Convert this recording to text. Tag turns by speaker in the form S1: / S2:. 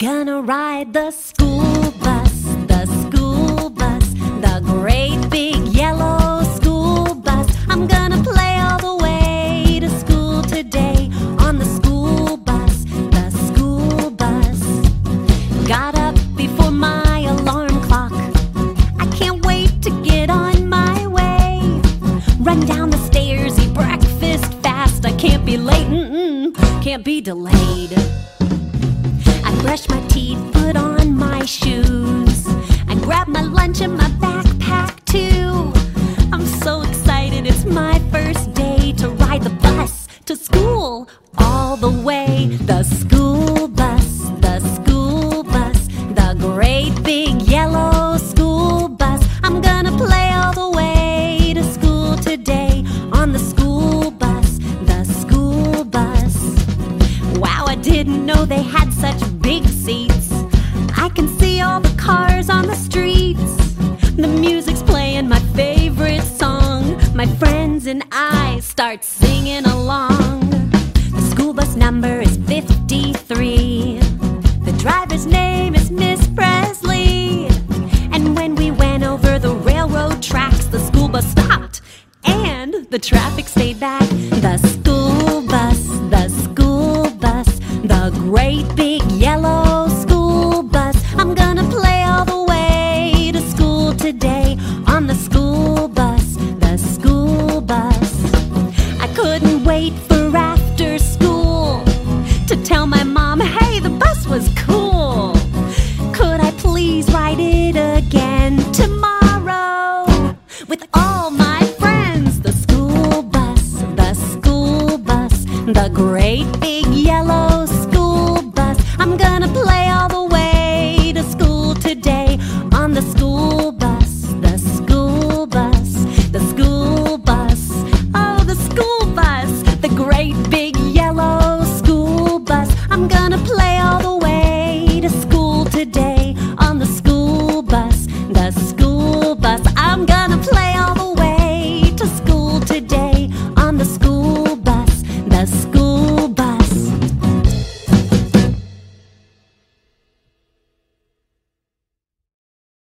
S1: Gonna ride the school bus, the school bus, the great big yellow school bus. I'm gonna play all the way to school today on the school bus, the school bus. Got up before my alarm clock. I can't wait to get on my way. Run down the stairs, eat breakfast fast. I can't be late, mm-mm, can't be delayed. I brush my teeth, put on my shoes. I grab my lunch and my backpack too. I'm so excited, it's my first day to ride the bus to school all the way. The school bus, the school bus, the great big yellow school bus. I'm gonna play all the way to school today on the school bus, the school bus. Wow, I didn't know they had such big seats. I can see all the cars on the streets. The music's playing my favorite song. My friends and I start singing along. The school bus number is 53. The driver's name is Miss Presley. And when we went over the railroad tracks, the school bus stopped and the traffic stayed back. The school bus, the school bus, the great big